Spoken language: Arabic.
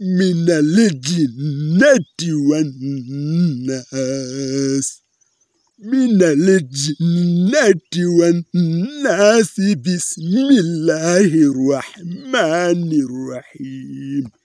من الجنة والناس. من الجنة والناس. بسم الله الرحمن الرحيم.